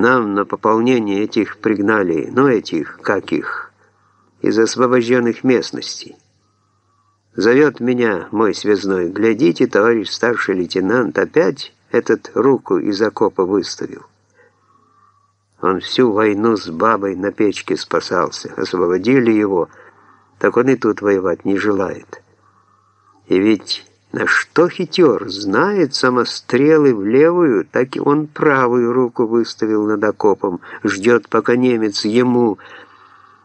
Нам на пополнение этих пригнали, ну этих, как их, из освобожденных местностей. Зовет меня мой связной. Глядите, товарищ старший лейтенант, опять этот руку из окопа выставил. Он всю войну с бабой на печке спасался. Освободили его, так он и тут воевать не желает. И ведь на что хитер? Знает самострелы в левую, так и он правую руку выставил над окопом. Ждет, пока немец ему...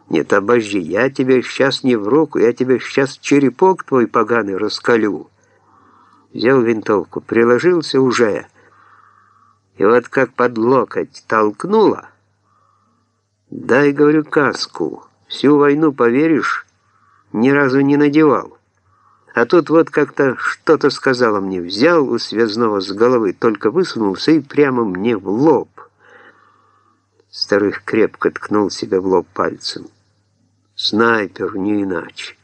Нет, обожди, я тебе сейчас не в руку, я тебе сейчас черепок твой поганый раскалю. Взял винтовку, приложился уже. И вот как под локоть толкнула. Дай, говорю, каску. Всю войну, поверишь, ни разу не надевал. А тут вот как-то что-то сказала мне. Взял у связного с головы, только высунулся и прямо мне в лоб. Старых крепко ткнул себя в лоб пальцем. Снайпер, не иначе.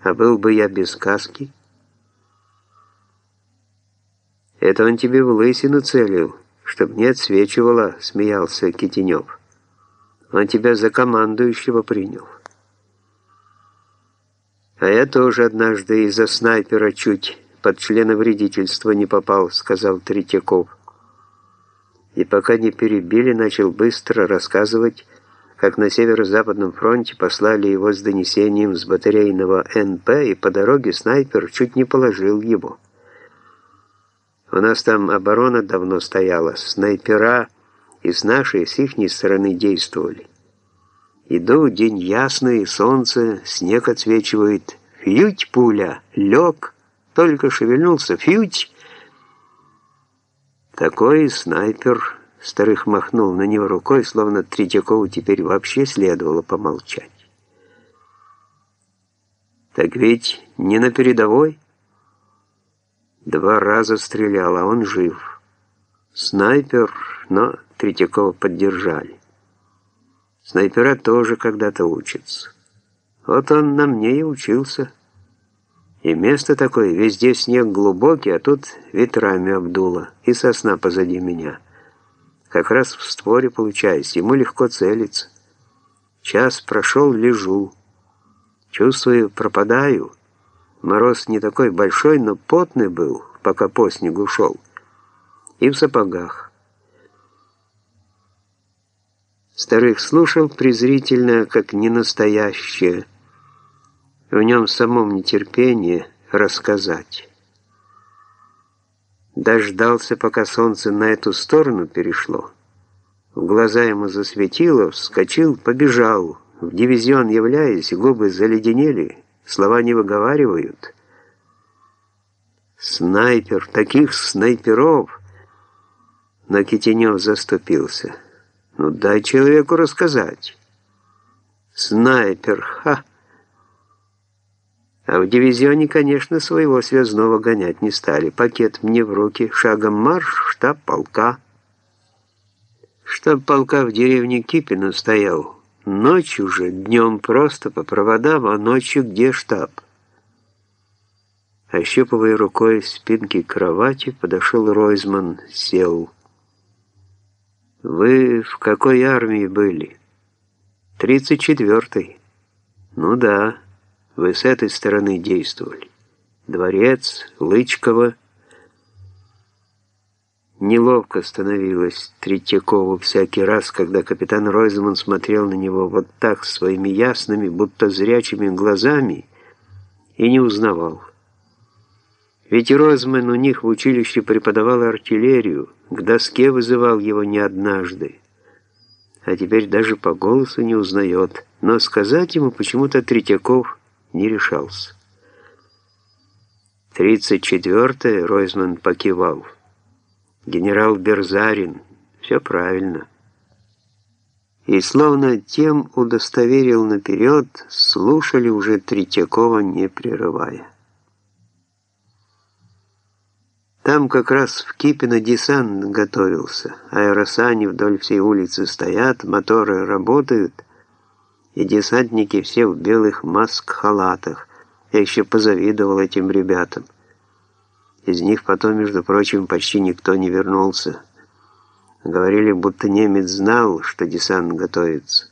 А был бы я без каски? Это он тебе в лысину целил, чтоб не отсвечивало, смеялся Китенев. Он тебя за командующего принял. А я тоже однажды из-за снайпера чуть под члена вредительства не попал, сказал Третьяков. И пока не перебили, начал быстро рассказывать, как на Северо-Западном фронте послали его с донесением с батарейного НП, и по дороге снайпер чуть не положил его. У нас там оборона давно стояла, снайпера и с нашей, с ихней стороны действовали. Иду, день ясный, солнце, снег отсвечивает. Фьють пуля, лег, только шевельнулся, фьють. Такой снайпер Старых махнул на него рукой, словно Третьякову теперь вообще следовало помолчать. «Так ведь не на передовой?» Два раза стрелял, а он жив. Снайпер, но Третьякова поддержали. Снайпера тоже когда-то учатся. Вот он на мне и учился. И место такое, везде снег глубокий, а тут ветрами обдуло, и сосна позади меня. Как раз в створе получаюсь, ему легко целиться. Час прошел, лежу. Чувствую, пропадаю. Мороз не такой большой, но потный был, пока по снегу шел. И в сапогах. Старых слушал презрительно, как ненастоящее. В нем самом нетерпение рассказать. Дождался, пока солнце на эту сторону перешло. В глаза ему засветило, вскочил, побежал. В дивизион являясь, губы заледенели, слова не выговаривают. Снайпер, таких снайперов! Но Китенев заступился. Ну дай человеку рассказать. Снайпер, ха! А в дивизионе, конечно, своего связного гонять не стали. Пакет мне в руки, шагом марш, штаб полка. Штаб полка в деревне Кипино стоял. Ночью же, днем просто по проводам, а ночью где штаб? Ощупывая рукой спинки кровати, подошел Ройзман, сел. «Вы в какой армии были?» «Тридцать четвертой». «Ну да». Вы с этой стороны действовали. Дворец, Лычково. Неловко становилось Третьякову всякий раз, когда капитан Ройзман смотрел на него вот так своими ясными, будто зрячими глазами и не узнавал. Ведь Ройзман у них в училище преподавал артиллерию, к доске вызывал его не однажды а теперь даже по голосу не узнает. Но сказать ему почему-то Третьяков не решался. «Тридцать четвертое», — Ройзман покивал. «Генерал Берзарин. Все правильно». И словно тем удостоверил наперед, слушали уже Третьякова, не прерывая. Там как раз в Кипино десант готовился. Аэросани вдоль всей улицы стоят, моторы работают — и десантники все в белых маск-халатах. Я еще позавидовал этим ребятам. Из них потом, между прочим, почти никто не вернулся. Говорили, будто немец знал, что десант готовится.